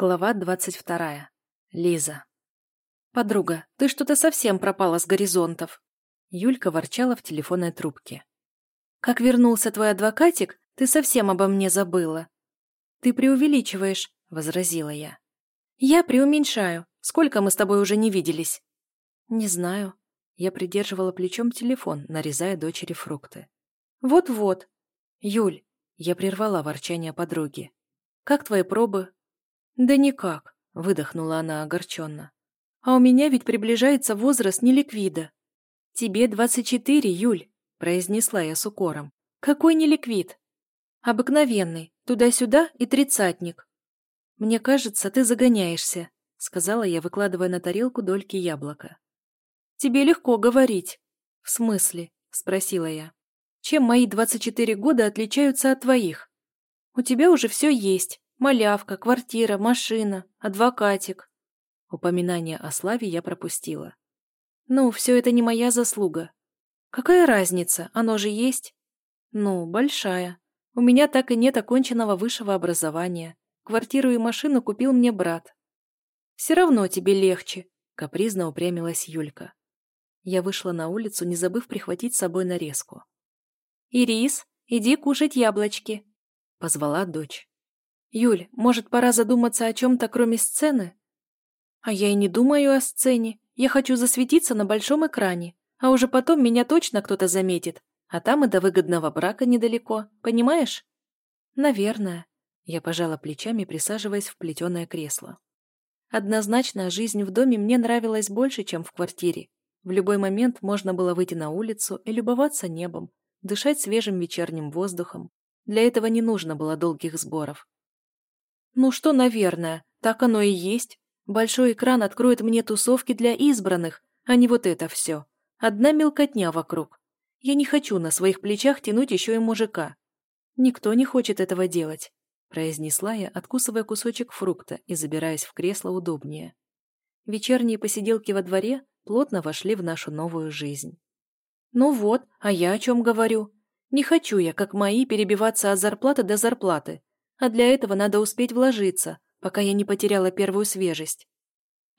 Глава двадцать вторая. Лиза. «Подруга, ты что-то совсем пропала с горизонтов!» Юлька ворчала в телефонной трубке. «Как вернулся твой адвокатик, ты совсем обо мне забыла!» «Ты преувеличиваешь», — возразила я. «Я преуменьшаю. Сколько мы с тобой уже не виделись?» «Не знаю». Я придерживала плечом телефон, нарезая дочери фрукты. «Вот-вот». «Юль», — я прервала ворчание подруги. «Как твои пробы?» «Да никак», — выдохнула она огорченно. «А у меня ведь приближается возраст неликвида». «Тебе двадцать четыре, Юль», — произнесла я с укором. «Какой неликвид?» «Обыкновенный, туда-сюда и тридцатник». «Мне кажется, ты загоняешься», — сказала я, выкладывая на тарелку дольки яблока. «Тебе легко говорить». «В смысле?» — спросила я. «Чем мои двадцать четыре года отличаются от твоих? У тебя уже все есть, Малявка, квартира, машина, адвокатик. Упоминание о славе я пропустила. Ну, все это не моя заслуга. Какая разница, оно же есть? Ну, большая. У меня так и нет оконченного высшего образования. Квартиру и машину купил мне брат. Все равно тебе легче, капризно упрямилась Юлька. Я вышла на улицу, не забыв прихватить с собой нарезку. «Ирис, иди кушать яблочки», — позвала дочь. «Юль, может, пора задуматься о чем-то, кроме сцены?» «А я и не думаю о сцене. Я хочу засветиться на большом экране, а уже потом меня точно кто-то заметит, а там и до выгодного брака недалеко, понимаешь?» «Наверное», — я пожала плечами, присаживаясь в плетеное кресло. Однозначно, жизнь в доме мне нравилась больше, чем в квартире. В любой момент можно было выйти на улицу и любоваться небом, дышать свежим вечерним воздухом. Для этого не нужно было долгих сборов. Ну что, наверное, так оно и есть. Большой экран откроет мне тусовки для избранных, а не вот это все. Одна мелкотня вокруг. Я не хочу на своих плечах тянуть еще и мужика. Никто не хочет этого делать, произнесла я, откусывая кусочек фрукта и забираясь в кресло удобнее. Вечерние посиделки во дворе плотно вошли в нашу новую жизнь. Ну вот, а я о чем говорю? Не хочу я, как мои, перебиваться от зарплаты до зарплаты, а для этого надо успеть вложиться, пока я не потеряла первую свежесть.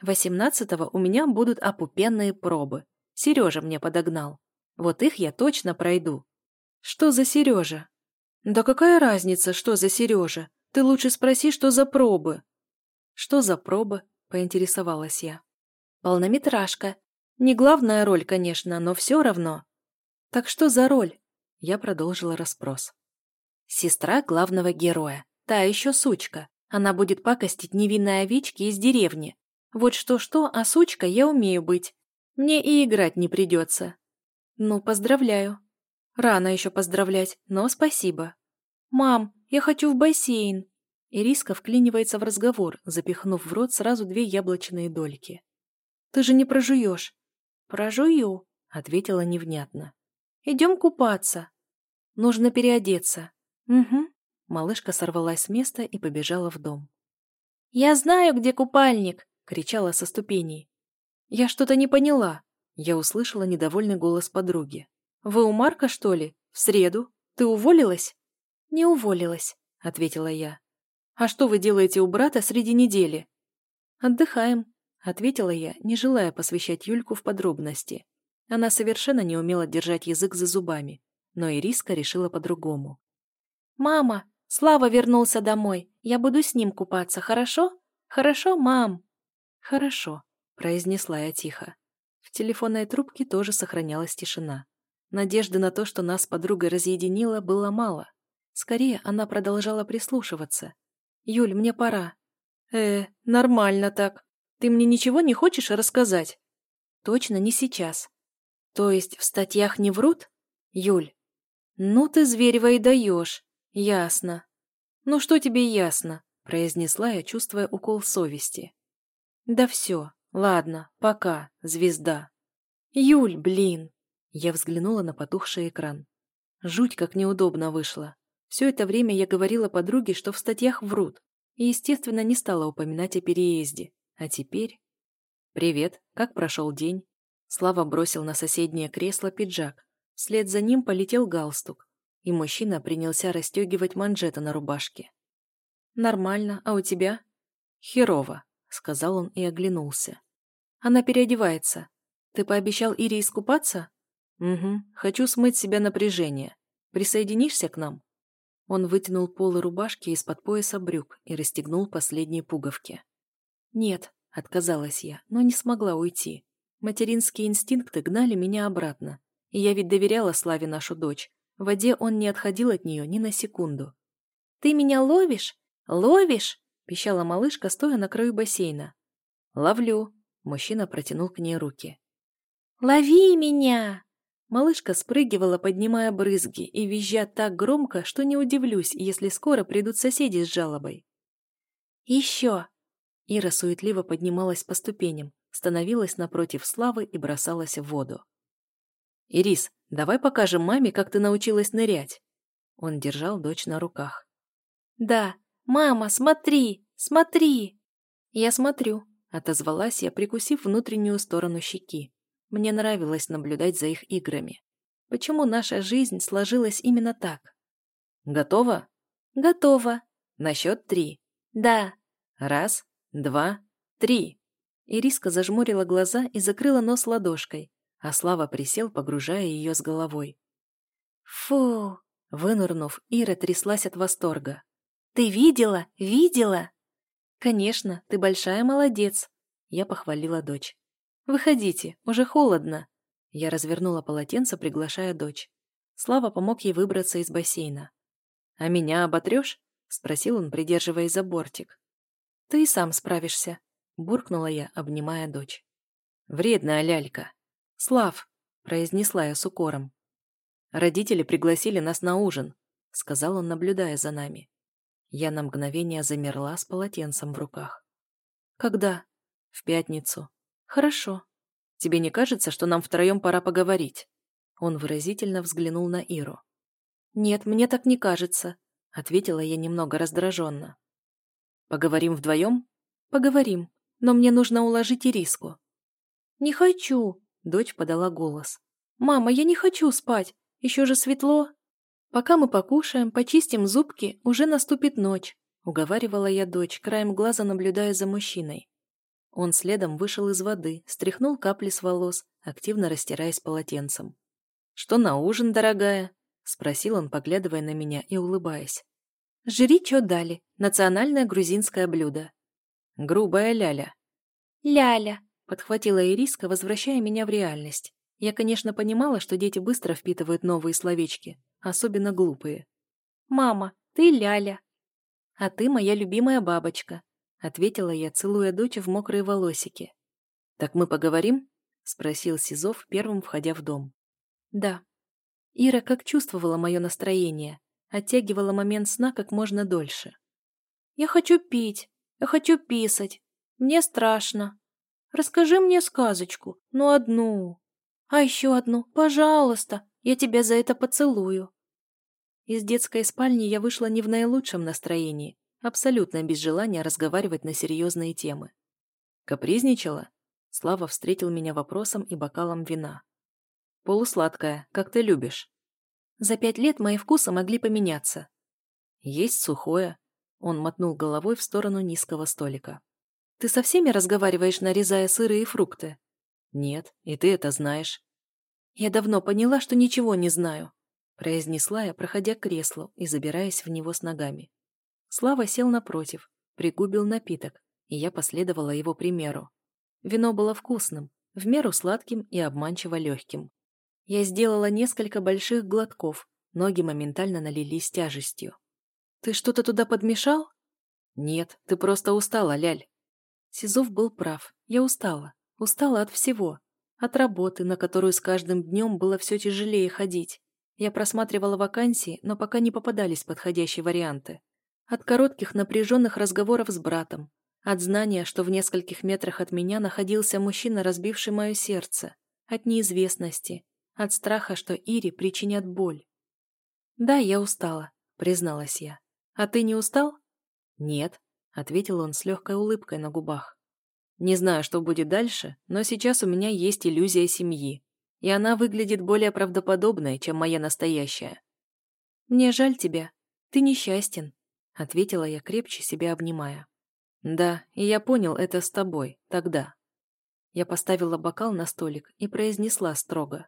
Восемнадцатого у меня будут опупенные пробы. Сережа мне подогнал. Вот их я точно пройду. Что за Сережа? Да какая разница, что за Сережа? Ты лучше спроси, что за пробы. Что за пробы? Поинтересовалась я. Полнометражка. Не главная роль, конечно, но все равно. Так что за роль? Я продолжила расспрос. Сестра главного героя. Та еще сучка. Она будет пакостить невинной овечке из деревни. Вот что-что, а сучка я умею быть. Мне и играть не придется. Ну, поздравляю. Рано еще поздравлять, но спасибо. Мам, я хочу в бассейн. Ириска вклинивается в разговор, запихнув в рот сразу две яблочные дольки. Ты же не прожуешь. Прожую, ответила невнятно. Идем купаться. Нужно переодеться. Угу. Малышка сорвалась с места и побежала в дом. «Я знаю, где купальник!» — кричала со ступеней. «Я что-то не поняла!» Я услышала недовольный голос подруги. «Вы у Марка, что ли? В среду? Ты уволилась?» «Не уволилась», — ответила я. «А что вы делаете у брата среди недели?» «Отдыхаем», — ответила я, не желая посвящать Юльку в подробности. Она совершенно не умела держать язык за зубами, но Ириска решила по-другому. «Мама, Слава вернулся домой. Я буду с ним купаться, хорошо? Хорошо, мам?» «Хорошо», — произнесла я тихо. В телефонной трубке тоже сохранялась тишина. Надежды на то, что нас с подругой разъединило, было мало. Скорее, она продолжала прислушиваться. «Юль, мне пора». «Э, нормально так. Ты мне ничего не хочешь рассказать?» «Точно не сейчас». «То есть в статьях не врут?» «Юль». «Ну ты, Зверева, и даешь. «Ясно». «Ну что тебе ясно?» – произнесла я, чувствуя укол совести. «Да все. Ладно, пока, звезда». «Юль, блин!» Я взглянула на потухший экран. Жуть как неудобно вышло. Все это время я говорила подруге, что в статьях врут, и, естественно, не стала упоминать о переезде. А теперь... «Привет, как прошел день?» Слава бросил на соседнее кресло пиджак. Вслед за ним полетел галстук и мужчина принялся расстегивать манжеты на рубашке. «Нормально, а у тебя?» Херово, сказал он и оглянулся. Она переодевается. Ты пообещал Ире искупаться? Угу, хочу смыть себя напряжение. Присоединишься к нам? Он вытянул полы рубашки из-под пояса брюк и расстегнул последние пуговки. «Нет», — отказалась я, но не смогла уйти. Материнские инстинкты гнали меня обратно. И я ведь доверяла Славе нашу дочь. В воде он не отходил от нее ни на секунду. «Ты меня ловишь? Ловишь?» — пищала малышка, стоя на краю бассейна. «Ловлю», — мужчина протянул к ней руки. «Лови меня!» Малышка спрыгивала, поднимая брызги, и визжа так громко, что не удивлюсь, если скоро придут соседи с жалобой. «Еще!» Ира суетливо поднималась по ступеням, становилась напротив Славы и бросалась в воду. «Ирис, давай покажем маме, как ты научилась нырять!» Он держал дочь на руках. «Да, мама, смотри, смотри!» «Я смотрю», — отозвалась я, прикусив внутреннюю сторону щеки. Мне нравилось наблюдать за их играми. Почему наша жизнь сложилась именно так? Готова? Готова. На счет три. Да. Раз, два, три. Ириска зажмурила глаза и закрыла нос ладошкой, а Слава присел, погружая ее с головой. Фу! Вынырнув, Ира тряслась от восторга. «Ты видела? Видела?» «Конечно, ты большая молодец!» Я похвалила дочь. «Выходите, уже холодно». Я развернула полотенце, приглашая дочь. Слава помог ей выбраться из бассейна. «А меня оботрешь?» — спросил он, придерживаясь за бортик. «Ты и сам справишься», — буркнула я, обнимая дочь. «Вредная лялька». «Слав», — произнесла я с укором. «Родители пригласили нас на ужин», — сказал он, наблюдая за нами. Я на мгновение замерла с полотенцем в руках. «Когда?» «В пятницу», «Хорошо. Тебе не кажется, что нам втроем пора поговорить?» Он выразительно взглянул на Иру. «Нет, мне так не кажется», — ответила я немного раздраженно. «Поговорим вдвоем?» «Поговорим, но мне нужно уложить Ириску». «Не хочу», — дочь подала голос. «Мама, я не хочу спать, еще же светло». «Пока мы покушаем, почистим зубки, уже наступит ночь», — уговаривала я дочь, краем глаза наблюдая за мужчиной. Он следом вышел из воды, стряхнул капли с волос, активно растираясь полотенцем. «Что на ужин, дорогая?» — спросил он, поглядывая на меня и улыбаясь. «Жри, что дали. Национальное грузинское блюдо». «Грубая ляля». «Ляля», — подхватила Ириска, возвращая меня в реальность. Я, конечно, понимала, что дети быстро впитывают новые словечки, особенно глупые. «Мама, ты ляля». «А ты моя любимая бабочка», — ответила я, целуя дочь в мокрые волосики. «Так мы поговорим?» — спросил Сизов, первым входя в дом. «Да». Ира как чувствовала мое настроение, оттягивала момент сна как можно дольше. «Я хочу пить, я хочу писать, мне страшно. Расскажи мне сказочку, ну одну. А еще одну, пожалуйста, я тебя за это поцелую». Из детской спальни я вышла не в наилучшем настроении, абсолютно без желания разговаривать на серьезные темы. Капризничала? Слава встретил меня вопросом и бокалом вина. Полусладкая, как ты любишь. За пять лет мои вкусы могли поменяться. Есть сухое. Он мотнул головой в сторону низкого столика. Ты со всеми разговариваешь, нарезая сыры и фрукты? Нет, и ты это знаешь. Я давно поняла, что ничего не знаю, произнесла я, проходя к креслу и забираясь в него с ногами. Слава сел напротив, пригубил напиток, и я последовала его примеру. Вино было вкусным, в меру сладким и обманчиво легким. Я сделала несколько больших глотков, ноги моментально налились тяжестью. «Ты что-то туда подмешал?» «Нет, ты просто устала, Ляль». Сизов был прав, я устала. Устала от всего. От работы, на которую с каждым днем было все тяжелее ходить. Я просматривала вакансии, но пока не попадались подходящие варианты. От коротких напряженных разговоров с братом, от знания, что в нескольких метрах от меня находился мужчина, разбивший мое сердце, от неизвестности, от страха, что Ире причинят боль. «Да, я устала», — призналась я. «А ты не устал?» «Нет», — ответил он с легкой улыбкой на губах. «Не знаю, что будет дальше, но сейчас у меня есть иллюзия семьи, и она выглядит более правдоподобной, чем моя настоящая». «Мне жаль тебя. Ты несчастен», ответила я, крепче себя обнимая. Да, и я понял это с тобой, тогда. Я поставила бокал на столик и произнесла строго.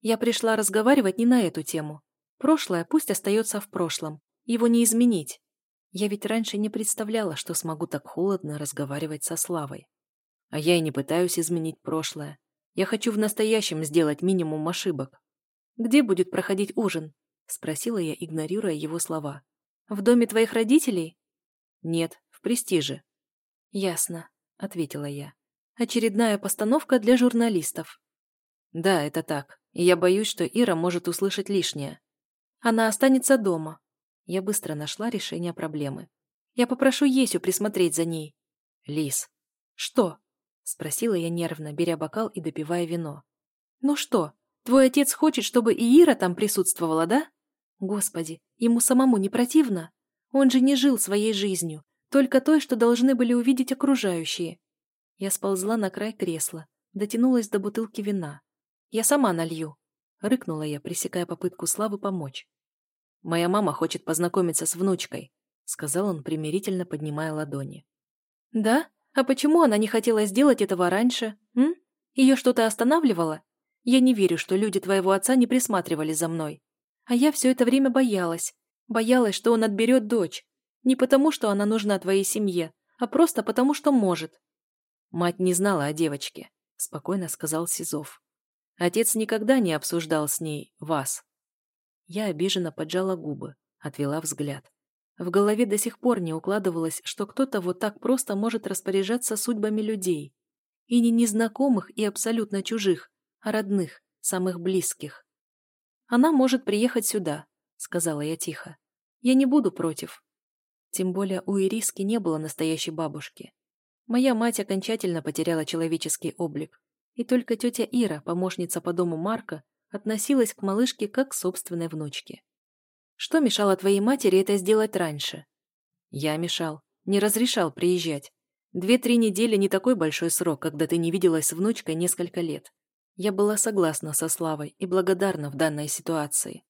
Я пришла разговаривать не на эту тему. Прошлое пусть остается в прошлом. Его не изменить. Я ведь раньше не представляла, что смогу так холодно разговаривать со Славой. А я и не пытаюсь изменить прошлое. Я хочу в настоящем сделать минимум ошибок. Где будет проходить ужин? Спросила я, игнорируя его слова. В доме твоих родителей? Нет, в престиже. Ясно, ответила я. Очередная постановка для журналистов. Да, это так. И я боюсь, что Ира может услышать лишнее. Она останется дома. Я быстро нашла решение проблемы. Я попрошу Есю присмотреть за ней. Лис. Что? Спросила я нервно, беря бокал и допивая вино. Ну что, твой отец хочет, чтобы и Ира там присутствовала, да? Господи, ему самому не противно? Он же не жил своей жизнью, только той, что должны были увидеть окружающие. Я сползла на край кресла, дотянулась до бутылки вина. Я сама налью. Рыкнула я, пресекая попытку Славы помочь. «Моя мама хочет познакомиться с внучкой», сказал он, примирительно поднимая ладони. «Да? А почему она не хотела сделать этого раньше? М? Ее что-то останавливало? Я не верю, что люди твоего отца не присматривали за мной. А я все это время боялась. Боялась, что он отберет дочь. Не потому, что она нужна твоей семье, а просто потому, что может». Мать не знала о девочке, спокойно сказал Сизов. Отец никогда не обсуждал с ней вас. Я обиженно поджала губы, отвела взгляд. В голове до сих пор не укладывалось, что кто-то вот так просто может распоряжаться судьбами людей. И не незнакомых и абсолютно чужих, а родных, самых близких. «Она может приехать сюда», — сказала я тихо. «Я не буду против». Тем более у Ириски не было настоящей бабушки. Моя мать окончательно потеряла человеческий облик, и только тетя Ира, помощница по дому Марка, относилась к малышке как к собственной внучке. «Что мешало твоей матери это сделать раньше?» «Я мешал. Не разрешал приезжать. Две-три недели не такой большой срок, когда ты не виделась с внучкой несколько лет. Я была согласна со Славой и благодарна в данной ситуации.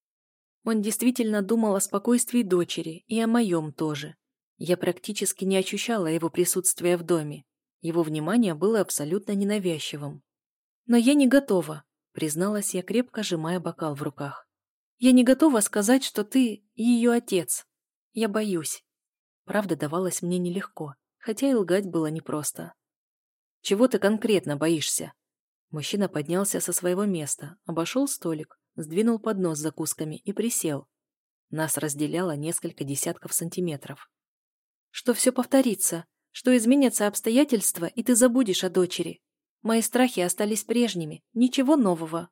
Он действительно думал о спокойствии дочери и о моем тоже. Я практически не ощущала его присутствия в доме. Его внимание было абсолютно ненавязчивым. «Но я не готова», — призналась я, крепко сжимая бокал в руках. «Я не готова сказать, что ты ее отец. Я боюсь». Правда давалась мне нелегко, хотя и лгать было непросто. «Чего ты конкретно боишься?» Мужчина поднялся со своего места, обошел столик, сдвинул поднос с закусками и присел. Нас разделяло несколько десятков сантиметров. «Что все повторится, что изменятся обстоятельства, и ты забудешь о дочери. Мои страхи остались прежними, ничего нового.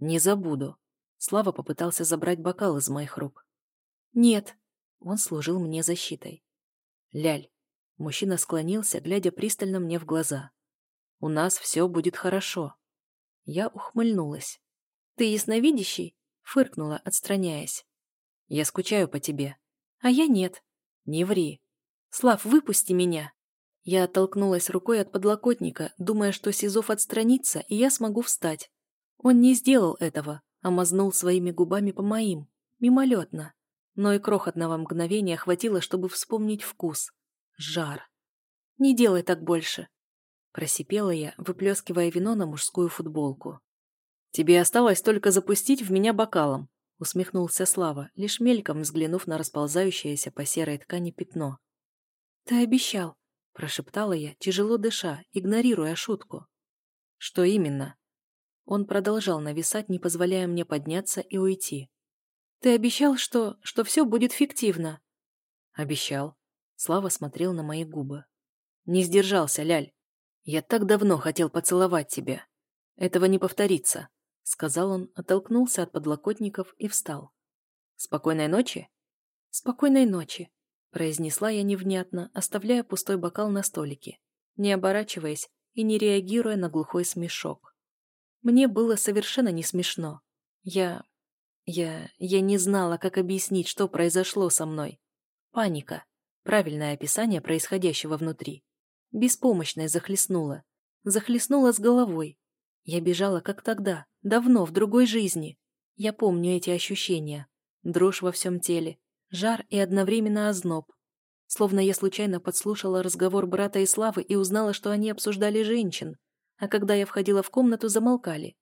Не забуду. Слава попытался забрать бокал из моих рук. Нет. Он служил мне защитой. Ляль. Мужчина склонился, глядя пристально мне в глаза. У нас все будет хорошо. Я ухмыльнулась. Ты ясновидящий? Фыркнула, отстраняясь. Я скучаю по тебе. А я нет. Не ври. Слав, выпусти меня. Я оттолкнулась рукой от подлокотника, думая, что Сизов отстранится, и я смогу встать. Он не сделал этого, а мазнул своими губами по моим, мимолетно. Но и крохотного мгновения хватило, чтобы вспомнить вкус. Жар. «Не делай так больше», – просипела я, выплескивая вино на мужскую футболку. «Тебе осталось только запустить в меня бокалом», – усмехнулся Слава, лишь мельком взглянув на расползающееся по серой ткани пятно. «Ты обещал», прошептала я, тяжело дыша, игнорируя шутку. «Что именно?» Он продолжал нависать, не позволяя мне подняться и уйти. «Ты обещал, что... что все будет фиктивно?» «Обещал». Слава смотрел на мои губы. «Не сдержался, Ляль. Я так давно хотел поцеловать тебя. Этого не повторится», — сказал он, оттолкнулся от подлокотников и встал. «Спокойной ночи?» «Спокойной ночи», произнесла я невнятно, оставляя пустой бокал на столике, не оборачиваясь и не реагируя на глухой смешок. Мне было совершенно не смешно. Я... я... я не знала, как объяснить, что произошло со мной. Паника. Правильное описание происходящего внутри. Беспомощная захлестнула. Захлестнула с головой. Я бежала, как тогда, давно, в другой жизни. Я помню эти ощущения. Дрожь во всем теле, жар и одновременно озноб. словно я случайно подслушала разговор брата и Славы и узнала, что они обсуждали женщин, а когда я входила в комнату, замолкали.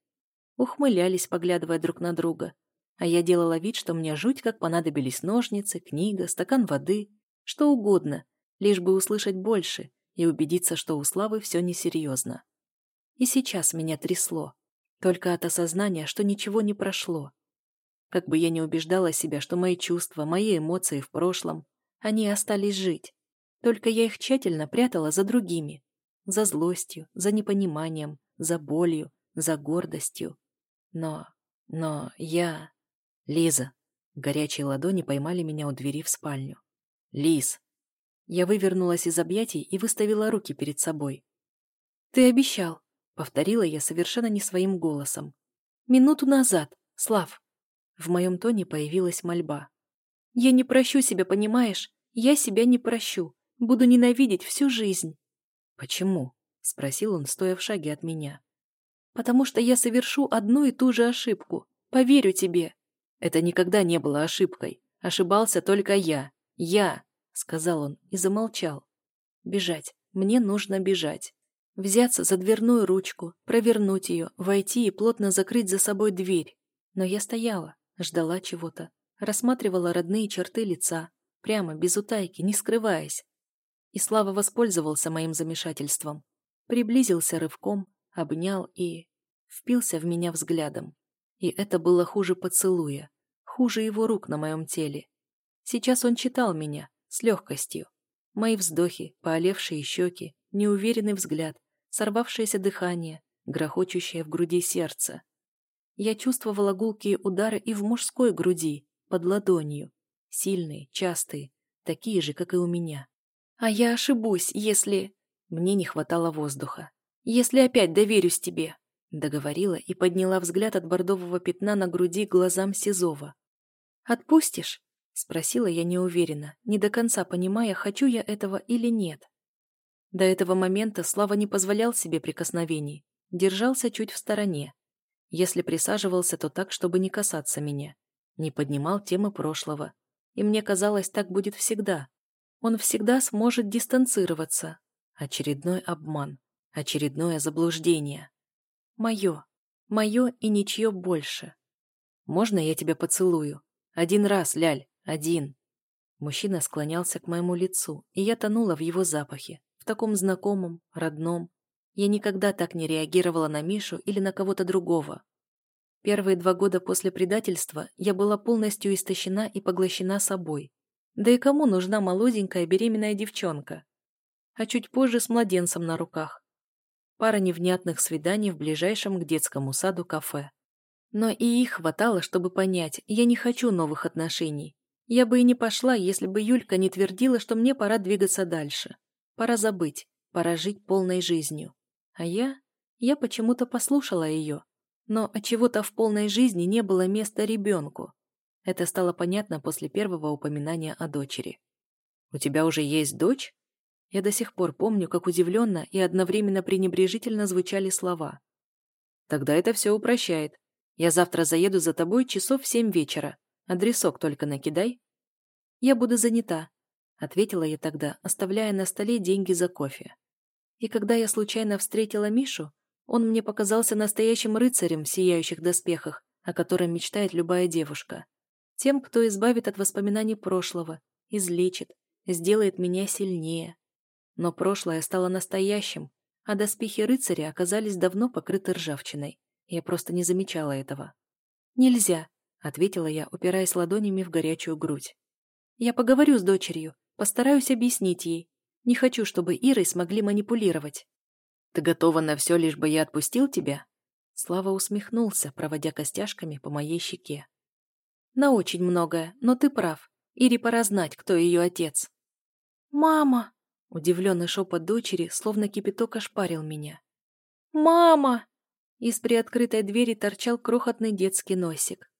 Ухмылялись, поглядывая друг на друга. А я делала вид, что мне жуть, как понадобились ножницы, книга, стакан воды, что угодно, лишь бы услышать больше и убедиться, что у Славы все несерьезно. И сейчас меня трясло, только от осознания, что ничего не прошло. Как бы я ни убеждала себя, что мои чувства, мои эмоции в прошлом, они остались жить. Только я их тщательно прятала за другими. За злостью, за непониманием, за болью, за гордостью. Но... но я... Лиза. Горячие ладони поймали меня у двери в спальню. Лиз. Я вывернулась из объятий и выставила руки перед собой. «Ты обещал», — повторила я совершенно не своим голосом. «Минуту назад, Слав». В моем тоне появилась мольба. «Я не прощу себя, понимаешь? Я себя не прощу. Буду ненавидеть всю жизнь». «Почему?» — спросил он, стоя в шаге от меня. «Потому что я совершу одну и ту же ошибку. Поверю тебе». «Это никогда не было ошибкой. Ошибался только я. Я», — сказал он и замолчал. «Бежать. Мне нужно бежать. Взяться за дверную ручку, провернуть ее, войти и плотно закрыть за собой дверь. Но я стояла, Ждала чего-то, рассматривала родные черты лица, прямо, без утайки, не скрываясь. И Слава воспользовался моим замешательством. Приблизился рывком, обнял и... впился в меня взглядом. И это было хуже поцелуя, хуже его рук на моем теле. Сейчас он читал меня, с легкостью. Мои вздохи, поолевшие щеки, неуверенный взгляд, сорвавшееся дыхание, грохочущее в груди сердце. Я чувствовала гулкие удары и в мужской груди, под ладонью. Сильные, частые, такие же, как и у меня. А я ошибусь, если... Мне не хватало воздуха. Если опять доверюсь тебе, договорила и подняла взгляд от бордового пятна на груди глазам Сизова. «Отпустишь?» — спросила я неуверенно, не до конца понимая, хочу я этого или нет. До этого момента Слава не позволял себе прикосновений, держался чуть в стороне, если присаживался, то так, чтобы не касаться меня. Не поднимал темы прошлого. И мне казалось, так будет всегда. Он всегда сможет дистанцироваться. Очередной обман. Очередное заблуждение. Мое. Мое и ничье больше. «Можно я тебя поцелую? Один раз, Ляль, один». Мужчина склонялся к моему лицу, и я тонула в его запахе, в таком знакомом, родном, я никогда так не реагировала на Мишу или на кого-то другого. Первые два года после предательства я была полностью истощена и поглощена собой. Да и кому нужна молоденькая беременная девчонка? А чуть позже с младенцем на руках. Пара невнятных свиданий в ближайшем к детскому саду кафе. Но и их хватало, чтобы понять, я не хочу новых отношений. Я бы и не пошла, если бы Юлька не твердила, что мне пора двигаться дальше. Пора забыть, пора жить полной жизнью. А я... Я почему-то послушала ее. Но от чего то в полной жизни не было места ребенку. Это стало понятно после первого упоминания о дочери. «У тебя уже есть дочь?» Я до сих пор помню, как удивленно и одновременно пренебрежительно звучали слова. «Тогда это все упрощает. Я завтра заеду за тобой часов в семь вечера. Адресок только накидай». «Я буду занята», — ответила я тогда, оставляя на столе деньги за кофе. И когда я случайно встретила Мишу, он мне показался настоящим рыцарем в сияющих доспехах, о котором мечтает любая девушка. Тем, кто избавит от воспоминаний прошлого, излечит, сделает меня сильнее. Но прошлое стало настоящим, а доспехи рыцаря оказались давно покрыты ржавчиной. Я просто не замечала этого. «Нельзя», — ответила я, упираясь ладонями в горячую грудь. «Я поговорю с дочерью, постараюсь объяснить ей, не хочу, чтобы Ирой смогли манипулировать. Ты готова на все, лишь бы я отпустил тебя? Слава усмехнулся, проводя костяшками по моей щеке. На очень многое, но ты прав. Ире пора знать, кто ее отец. «Мама!» — удивленный шепот дочери, словно кипяток ошпарил меня. «Мама!» Из приоткрытой двери торчал крохотный детский носик.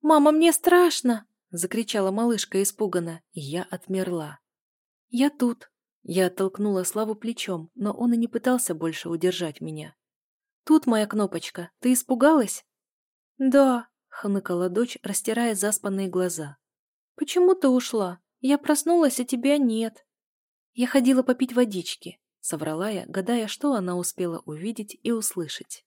«Мама, мне страшно!» — закричала малышка испуганно, и я отмерла. «Я тут», я оттолкнула Славу плечом, но он и не пытался больше удержать меня. «Тут моя кнопочка. Ты испугалась?» «Да», — хныкала дочь, растирая заспанные глаза. «Почему ты ушла? Я проснулась, а тебя нет. Я ходила попить водички, соврала я, гадая, что она успела увидеть и услышать.